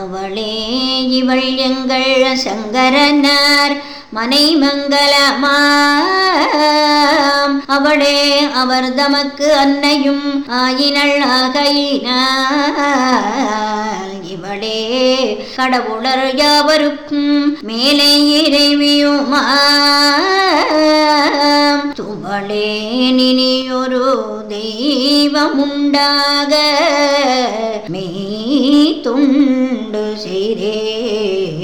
அவளே இவள் எங்கள் சங்கரனார் மனை மங்களமாம் அவளே அவர் தமக்கு அன்னையும் ஆயினள் ஆகையினார் இவளே கடவுளர் யாவருக்கும் மேலே இறைவியுமாம். துவளே நினியொரு தெய்வமுண்டாக. துண்டு செய்தேன்